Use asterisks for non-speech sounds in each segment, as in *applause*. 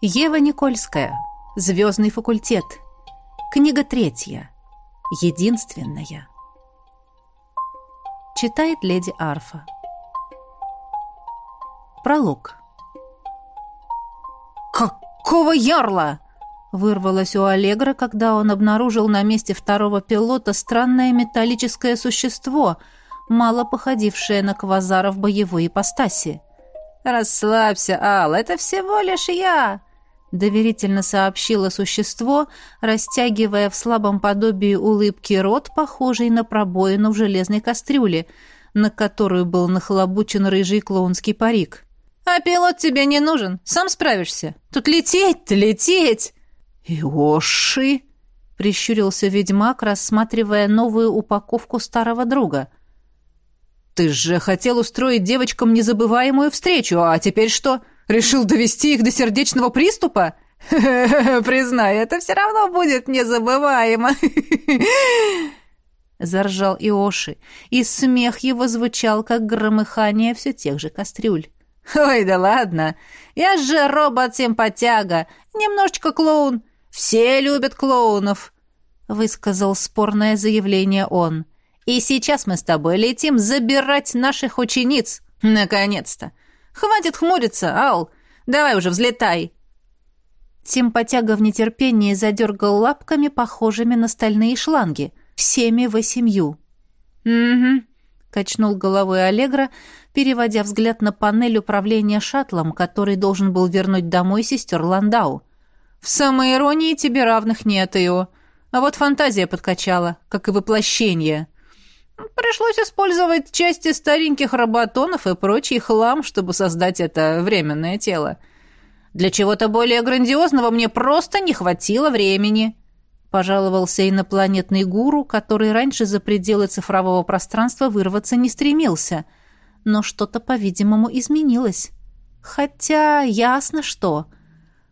Ева Никольская. Звездный факультет. Книга третья. Единственная. Читает леди Арфа. Пролог. «Какого ярла?» Вырвалось у Аллегра, когда он обнаружил на месте второго пилота странное металлическое существо, мало походившее на квазара в боевой ипостаси. «Расслабься, Ал, это всего лишь я!» — доверительно сообщило существо, растягивая в слабом подобии улыбки рот, похожий на пробоину в железной кастрюле, на которую был нахлобучен рыжий клоунский парик. «А пилот тебе не нужен, сам справишься. Тут лететь-то лететь!» «Иоши!» — прищурился ведьмак, рассматривая новую упаковку старого друга. «Ты же хотел устроить девочкам незабываемую встречу, а теперь что?» Решил довести их до сердечного приступа? *laughs* Признай, это все равно будет незабываемо. *laughs* Заржал Иоши, и смех его звучал, как громыхание все тех же кастрюль. «Ой, да ладно! Я же робот-симпатяга, немножечко клоун. Все любят клоунов!» Высказал спорное заявление он. «И сейчас мы с тобой летим забирать наших учениц. Наконец-то! Хватит хмуриться, Ал! Давай уже взлетай!» Симпатяга в нетерпении задергал лапками, похожими на стальные шланги. Всеми восемью. «Угу», — качнул головой Аллегра, переводя взгляд на панель управления шаттлом, который должен был вернуть домой сестер Ландау. «В самой иронии тебе равных нет, Ио. А вот фантазия подкачала, как и воплощение. Пришлось использовать части стареньких роботонов и прочий хлам, чтобы создать это временное тело. Для чего-то более грандиозного мне просто не хватило времени. Пожаловался инопланетный гуру, который раньше за пределы цифрового пространства вырваться не стремился. Но что-то, по-видимому, изменилось. Хотя ясно что —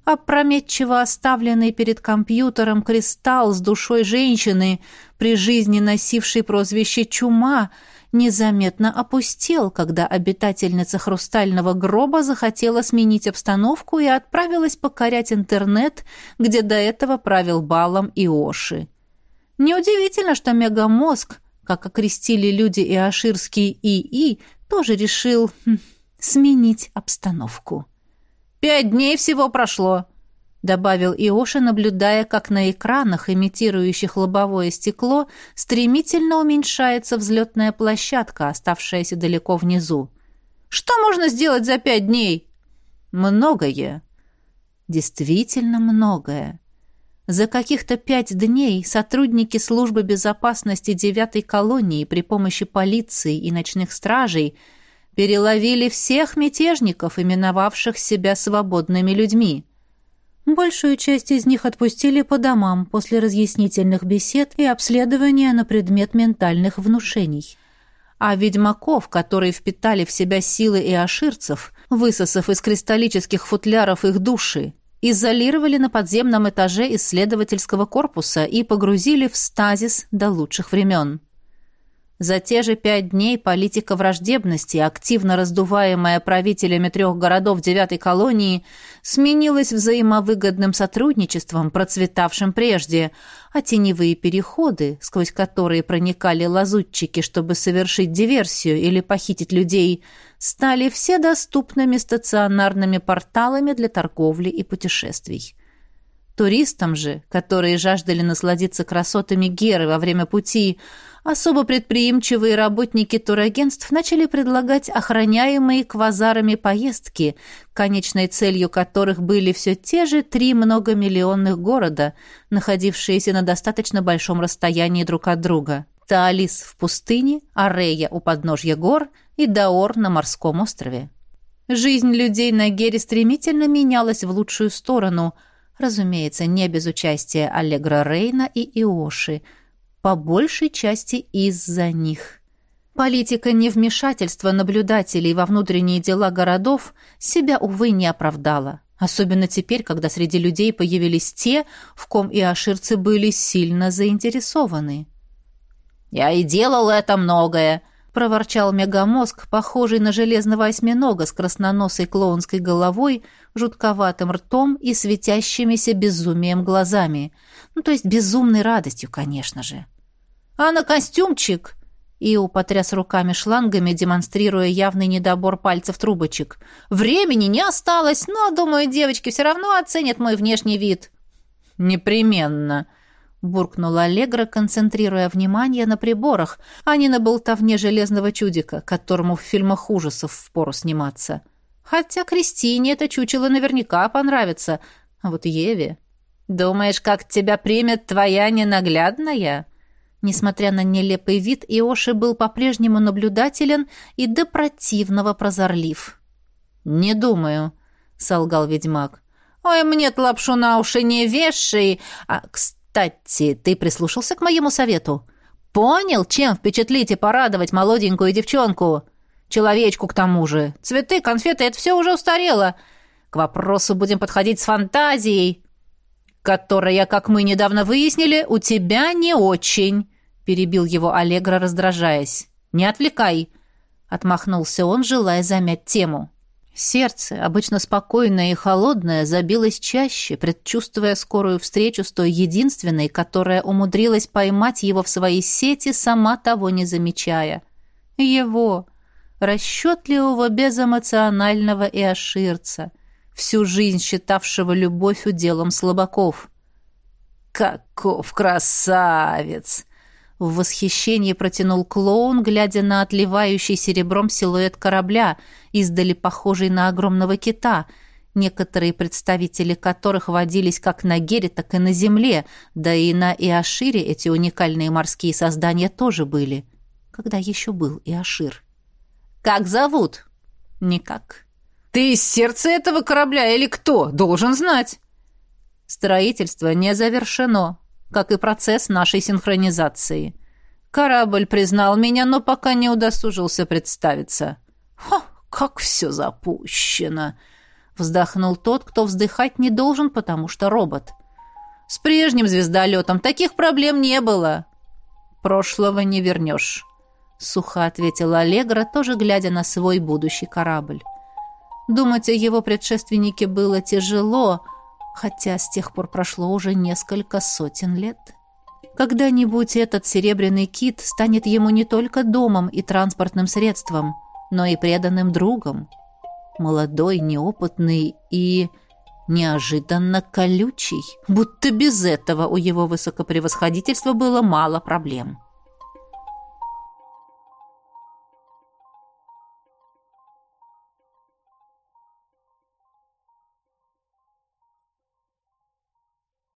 опрометчиво оставленный перед компьютером кристалл с душой женщины, при жизни носившей прозвище «Чума», незаметно опустел, когда обитательница хрустального гроба захотела сменить обстановку и отправилась покорять интернет, где до этого правил балом Иоши. Неудивительно, что мегамозг, как окрестили люди иоширский ИИ, тоже решил хм, сменить обстановку. Пять дней всего прошло», — добавил Иоша, наблюдая, как на экранах, имитирующих лобовое стекло, стремительно уменьшается взлетная площадка, оставшаяся далеко внизу. «Что можно сделать за пять дней?» «Многое. Действительно многое. За каких-то пять дней сотрудники службы безопасности девятой колонии при помощи полиции и ночных стражей — переловили всех мятежников, именовавших себя свободными людьми. Большую часть из них отпустили по домам после разъяснительных бесед и обследования на предмет ментальных внушений. А ведьмаков, которые впитали в себя силы и оширцев, высосав из кристаллических футляров их души, изолировали на подземном этаже исследовательского корпуса и погрузили в стазис до лучших времен. За те же пять дней политика враждебности, активно раздуваемая правителями трех городов девятой колонии, сменилась взаимовыгодным сотрудничеством, процветавшим прежде, а теневые переходы, сквозь которые проникали лазутчики, чтобы совершить диверсию или похитить людей, стали все доступными стационарными порталами для торговли и путешествий. Туристам же, которые жаждали насладиться красотами Геры во время пути, особо предприимчивые работники турагентств начали предлагать охраняемые квазарами поездки, конечной целью которых были все те же три многомиллионных города, находившиеся на достаточно большом расстоянии друг от друга. Таалис в пустыне, Арея у подножья гор и Даор на морском острове. Жизнь людей на Гере стремительно менялась в лучшую сторону – Разумеется, не без участия Аллегра Рейна и Иоши, по большей части из-за них. Политика невмешательства наблюдателей во внутренние дела городов себя, увы, не оправдала. Особенно теперь, когда среди людей появились те, в ком и были сильно заинтересованы. «Я и делал это многое», проворчал мегамозг, похожий на железного осьминога с красноносой клоунской головой, жутковатым ртом и светящимися безумием глазами. Ну, то есть безумной радостью, конечно же. «А на костюмчик?» Ио потряс руками шлангами, демонстрируя явный недобор пальцев трубочек. «Времени не осталось, но, думаю, девочки все равно оценят мой внешний вид». «Непременно», — буркнула Аллегра, концентрируя внимание на приборах, а не на болтовне железного чудика, которому в фильмах ужасов впору сниматься. Хотя Кристине это чучело наверняка понравится, а вот Еве... «Думаешь, как тебя примет твоя ненаглядная?» Несмотря на нелепый вид, Иоши был по-прежнему наблюдателен и до противного прозорлив. «Не думаю», — солгал ведьмак. «Ой, мне-то лапшу на уши не вешай. А, кстати, ты прислушался к моему совету? Понял, чем впечатлить и порадовать молоденькую девчонку? Человечку к тому же. Цветы, конфеты — это все уже устарело. К вопросу будем подходить с фантазией» которая, как мы недавно выяснили, у тебя не очень перебил его Аллегра, раздражаясь. «Не отвлекай!» — отмахнулся он, желая замять тему. Сердце, обычно спокойное и холодное, забилось чаще, предчувствуя скорую встречу с той единственной, которая умудрилась поймать его в свои сети, сама того не замечая. Его, расчетливого, безэмоционального и оширца, всю жизнь считавшего любовь уделом слабаков. «Каков красавец!» В восхищении протянул клоун, глядя на отливающий серебром силуэт корабля, издали похожий на огромного кита, некоторые представители которых водились как на Гере, так и на Земле, да и на Иошире эти уникальные морские создания тоже были. Когда еще был Иошир? «Как зовут?» «Никак». «Ты из сердца этого корабля или кто? Должен знать». «Строительство не завершено», как и процесс нашей синхронизации. Корабль признал меня, но пока не удосужился представиться. «Ха, как все запущено!» — вздохнул тот, кто вздыхать не должен, потому что робот. «С прежним звездолетом таких проблем не было». «Прошлого не вернешь», — сухо ответила Аллегра, тоже глядя на свой будущий корабль. Думать о его предшественнике было тяжело, — хотя с тех пор прошло уже несколько сотен лет. Когда-нибудь этот серебряный кит станет ему не только домом и транспортным средством, но и преданным другом. Молодой, неопытный и неожиданно колючий, будто без этого у его высокопревосходительства было мало проблем.